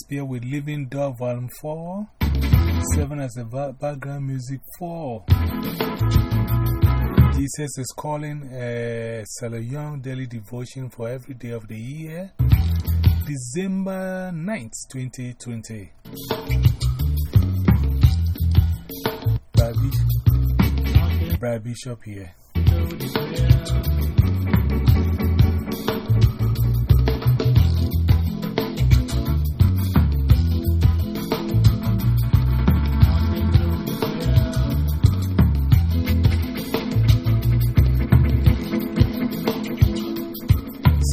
Spear with Living Dog Volume 4. 7 as the background music 4. Jesus is calling uh, a Sarah Young daily devotion for every day of the year. December 9th, 2020. Brad Bishop here.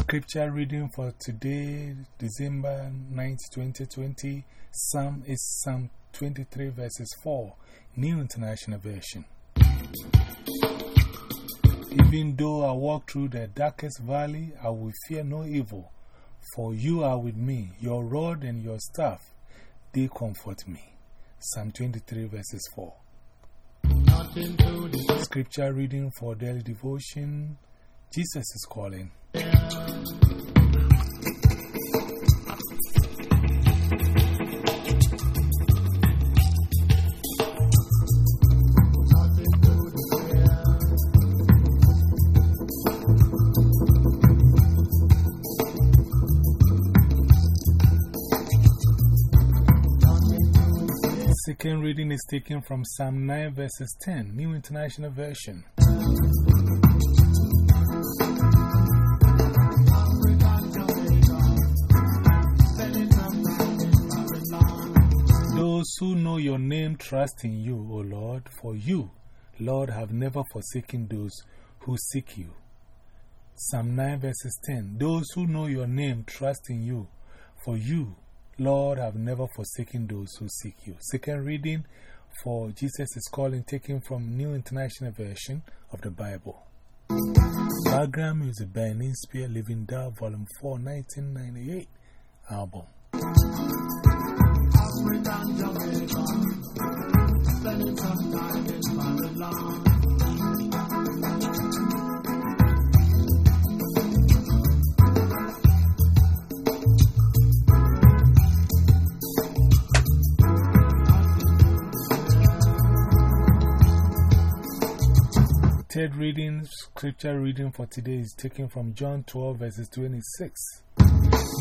Scripture reading for today, December 9th, 2020, Psalm is Psalm 23, verses 4, New International Version. Even though I walk through the darkest valley, I will fear no evil, for you are with me. Your rod and your staff, they comfort me. Psalm 23, verses 4. Scripture reading for daily devotion Jesus is calling. Second reading is taken from Psalm 9, verses 10, New International Version. Know your name trust in you, O Lord, for you, Lord, have never forsaken those who seek you. Psalm 9, verses 10 Those who know your name trust in you, for you, Lord, have never forsaken those who seek you. Second reading for Jesus is calling, taken from New International Version of the Bible. Background music by Spear Living Dove, Volume 4, 1998 album. Third reading, scripture reading for today is taken from John 12, verses 26,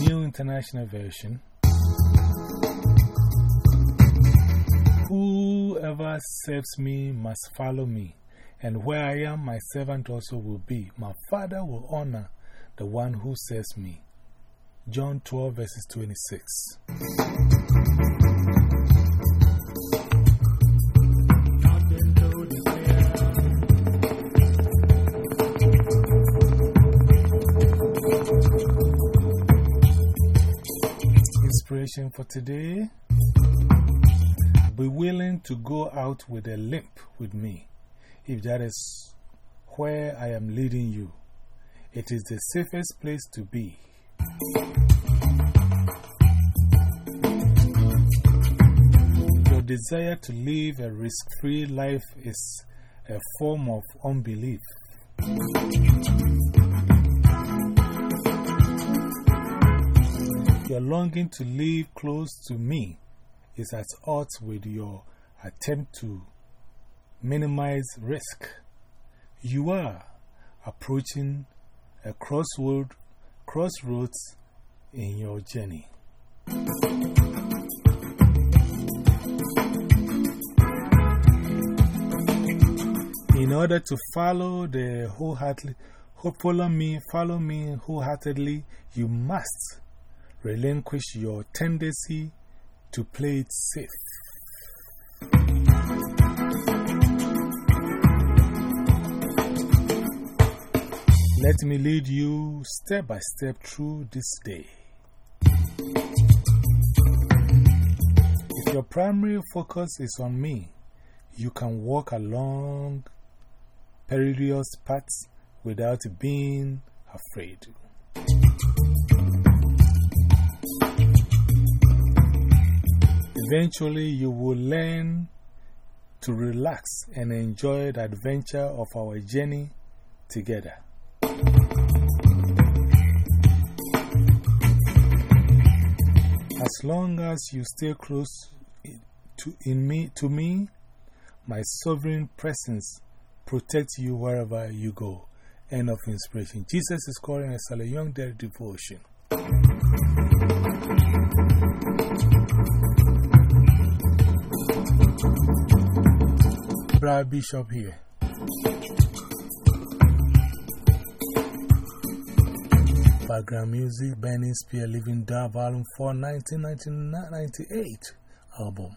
New International Version. Whoever serves me must follow me, and where I am, my servant also will be. My Father will honor the one who serves me. John 12, verses 26. Inspiration for today be willing to go out with a limp with me, if that is where I am leading you. It is the safest place to be. Your desire to live a risk free life is a form of unbelief. Your longing to live close to me is at odds with your attempt to minimize risk. You are approaching a crossroad, crossroads in your journey. In order to follow the wholeheartedly, follow me, follow me wholeheartedly, you must relinquish your tendency to play it safe. Let me lead you step by step through this day. If your primary focus is on me, you can walk along perilous paths without being afraid. Eventually, you will learn to relax and enjoy the adventure of our journey together. As long as you stay close to, in me, to me, my sovereign presence protects you wherever you go. End of inspiration. Jesus is calling us a young dead devotion. Brad Bishop here. Background music, Benny Spear, Living Dar, Volume 4, 1998 album.